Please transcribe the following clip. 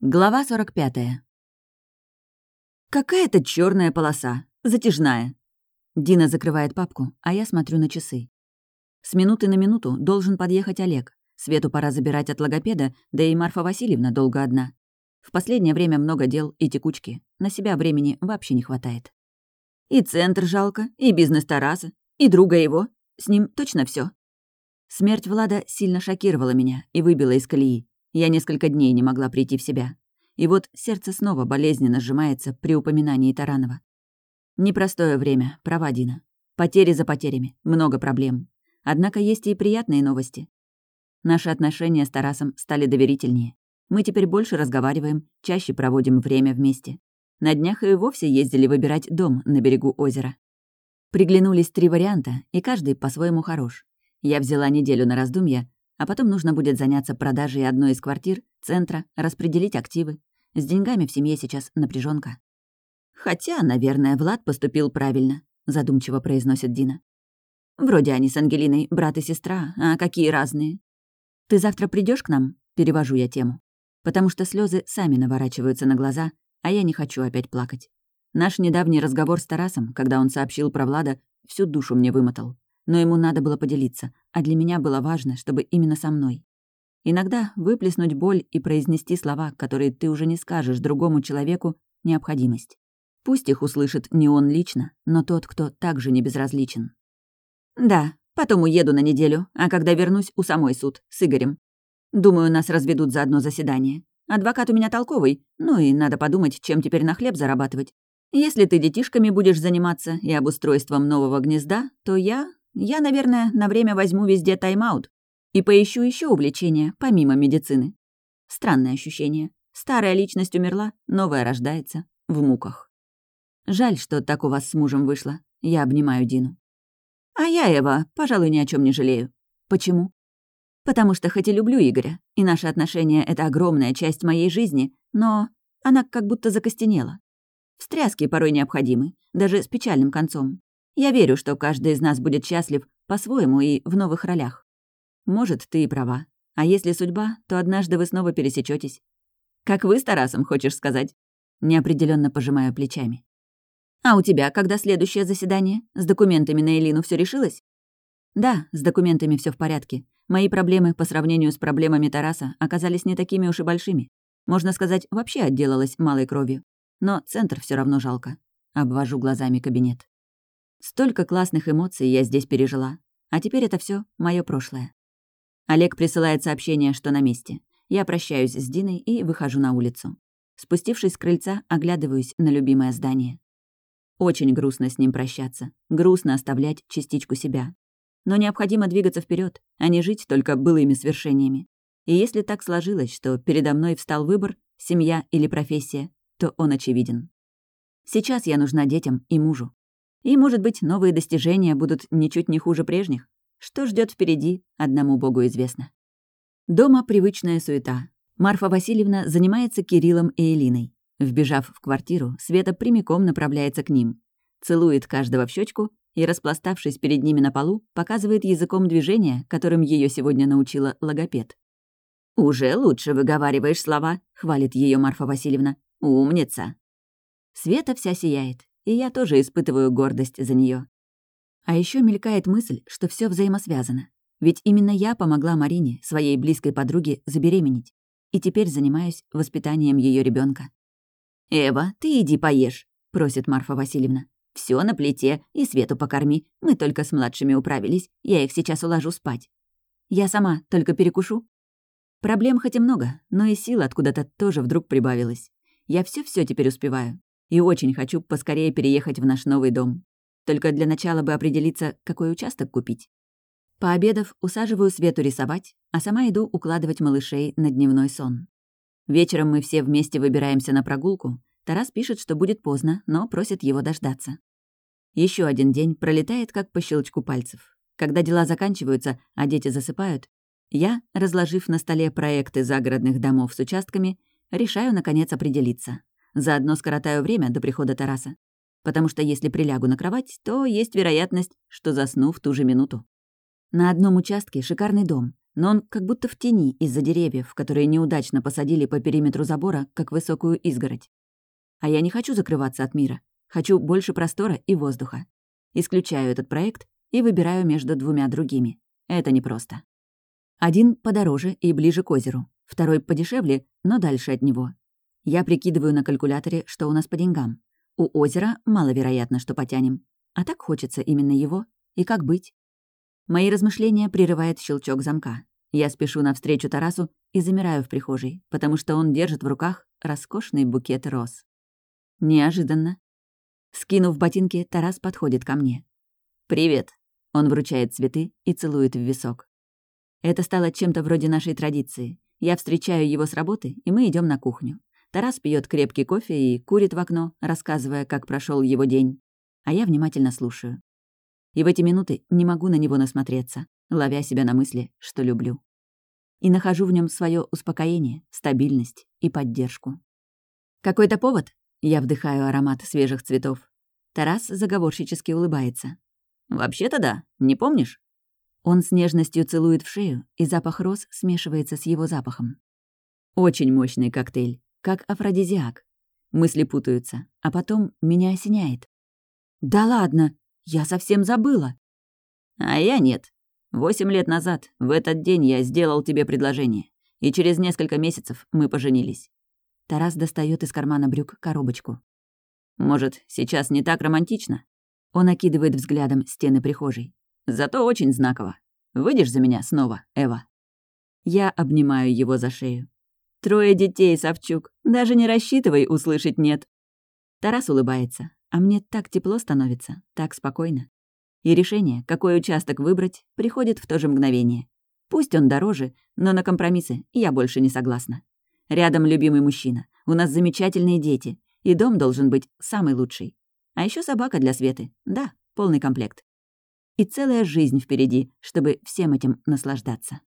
Глава 45. Какая-то черная полоса, затяжная. Дина закрывает папку, а я смотрю на часы. С минуты на минуту должен подъехать Олег. Свету пора забирать от логопеда, да и Марфа Васильевна долго одна. В последнее время много дел и текучки. На себя времени вообще не хватает. И центр жалко, и бизнес Тараса, и друга его. С ним точно все. Смерть Влада сильно шокировала меня и выбила из колеи. Я несколько дней не могла прийти в себя. И вот сердце снова болезненно сжимается при упоминании Таранова. Непростое время, права Дина. Потери за потерями, много проблем. Однако есть и приятные новости. Наши отношения с Тарасом стали доверительнее. Мы теперь больше разговариваем, чаще проводим время вместе. На днях и вовсе ездили выбирать дом на берегу озера. Приглянулись три варианта, и каждый по-своему хорош. Я взяла неделю на раздумья, а потом нужно будет заняться продажей одной из квартир, центра, распределить активы. С деньгами в семье сейчас напряженка. «Хотя, наверное, Влад поступил правильно», — задумчиво произносит Дина. «Вроде они с Ангелиной брат и сестра, а какие разные». «Ты завтра придешь к нам?» — перевожу я тему. Потому что слезы сами наворачиваются на глаза, а я не хочу опять плакать. Наш недавний разговор с Тарасом, когда он сообщил про Влада, всю душу мне вымотал но ему надо было поделиться, а для меня было важно, чтобы именно со мной. Иногда выплеснуть боль и произнести слова, которые ты уже не скажешь другому человеку, — необходимость. Пусть их услышит не он лично, но тот, кто также не безразличен. Да, потом уеду на неделю, а когда вернусь, у самой суд, с Игорем. Думаю, нас разведут за одно заседание. Адвокат у меня толковый, ну и надо подумать, чем теперь на хлеб зарабатывать. Если ты детишками будешь заниматься и обустройством нового гнезда, то я я, наверное, на время возьму везде тайм-аут и поищу еще увлечения, помимо медицины. Странное ощущение. Старая личность умерла, новая рождается. В муках. Жаль, что так у вас с мужем вышло. Я обнимаю Дину. А я, Эва, пожалуй, ни о чем не жалею. Почему? Потому что хоть и люблю Игоря, и наши отношения — это огромная часть моей жизни, но она как будто закостенела. Встряски порой необходимы, даже с печальным концом. Я верю, что каждый из нас будет счастлив по-своему и в новых ролях. Может, ты и права. А если судьба, то однажды вы снова пересечетесь. Как вы с Тарасом, хочешь сказать? Неопределенно пожимаю плечами. А у тебя когда следующее заседание? С документами на Элину все решилось? Да, с документами все в порядке. Мои проблемы по сравнению с проблемами Тараса оказались не такими уж и большими. Можно сказать, вообще отделалась малой кровью. Но центр все равно жалко. Обвожу глазами кабинет. Столько классных эмоций я здесь пережила. А теперь это все мое прошлое. Олег присылает сообщение, что на месте. Я прощаюсь с Диной и выхожу на улицу. Спустившись с крыльца, оглядываюсь на любимое здание. Очень грустно с ним прощаться. Грустно оставлять частичку себя. Но необходимо двигаться вперед, а не жить только былыми свершениями. И если так сложилось, что передо мной встал выбор — семья или профессия, то он очевиден. Сейчас я нужна детям и мужу. И, может быть, новые достижения будут ничуть не хуже прежних. Что ждет впереди, одному богу известно. Дома привычная суета. Марфа Васильевна занимается Кириллом и Элиной. Вбежав в квартиру, Света прямиком направляется к ним. Целует каждого в щечку и, распластавшись перед ними на полу, показывает языком движения, которым ее сегодня научила логопед. «Уже лучше выговариваешь слова», — хвалит ее Марфа Васильевна. «Умница». Света вся сияет и я тоже испытываю гордость за нее. А еще мелькает мысль, что все взаимосвязано. Ведь именно я помогла Марине, своей близкой подруге, забеременеть. И теперь занимаюсь воспитанием ее ребенка. «Эва, ты иди поешь», — просит Марфа Васильевна. Все на плите, и Свету покорми. Мы только с младшими управились. Я их сейчас уложу спать. Я сама только перекушу. Проблем хоть и много, но и сил откуда-то тоже вдруг прибавилось. Я все все теперь успеваю. И очень хочу поскорее переехать в наш новый дом. Только для начала бы определиться, какой участок купить. Пообедав, усаживаю Свету рисовать, а сама иду укладывать малышей на дневной сон. Вечером мы все вместе выбираемся на прогулку. Тарас пишет, что будет поздно, но просит его дождаться. Еще один день пролетает как по щелчку пальцев. Когда дела заканчиваются, а дети засыпают, я, разложив на столе проекты загородных домов с участками, решаю, наконец, определиться. Заодно скоротаю время до прихода Тараса. Потому что если прилягу на кровать, то есть вероятность, что засну в ту же минуту. На одном участке шикарный дом. но он как будто в тени из-за деревьев, которые неудачно посадили по периметру забора, как высокую изгородь. А я не хочу закрываться от мира. Хочу больше простора и воздуха. Исключаю этот проект и выбираю между двумя другими. Это непросто. Один подороже и ближе к озеру, второй подешевле, но дальше от него. Я прикидываю на калькуляторе, что у нас по деньгам. У озера маловероятно, что потянем. А так хочется именно его. И как быть? Мои размышления прерывает щелчок замка. Я спешу навстречу Тарасу и замираю в прихожей, потому что он держит в руках роскошный букет роз. Неожиданно. Скинув ботинки, Тарас подходит ко мне. «Привет!» Он вручает цветы и целует в висок. Это стало чем-то вроде нашей традиции. Я встречаю его с работы, и мы идем на кухню. Тарас пьет крепкий кофе и курит в окно, рассказывая, как прошел его день. А я внимательно слушаю. И в эти минуты не могу на него насмотреться, ловя себя на мысли, что люблю. И нахожу в нем свое успокоение, стабильность и поддержку. Какой-то повод? Я вдыхаю аромат свежих цветов. Тарас заговорщически улыбается. «Вообще-то да, не помнишь?» Он с нежностью целует в шею, и запах роз смешивается с его запахом. Очень мощный коктейль, как афродизиак. Мысли путаются, а потом меня осеняет. «Да ладно, я совсем забыла». «А я нет. Восемь лет назад, в этот день я сделал тебе предложение, и через несколько месяцев мы поженились». Тарас достает из кармана брюк коробочку. «Может, сейчас не так романтично?» Он окидывает взглядом стены прихожей. «Зато очень знаково. Выйдешь за меня снова, Эва?» Я обнимаю его за шею. «Трое детей, Савчук. Даже не рассчитывай услышать «нет». Тарас улыбается, а мне так тепло становится, так спокойно. И решение, какой участок выбрать, приходит в то же мгновение. Пусть он дороже, но на компромиссы я больше не согласна. Рядом любимый мужчина, у нас замечательные дети, и дом должен быть самый лучший. А еще собака для Светы. Да, полный комплект. И целая жизнь впереди, чтобы всем этим наслаждаться.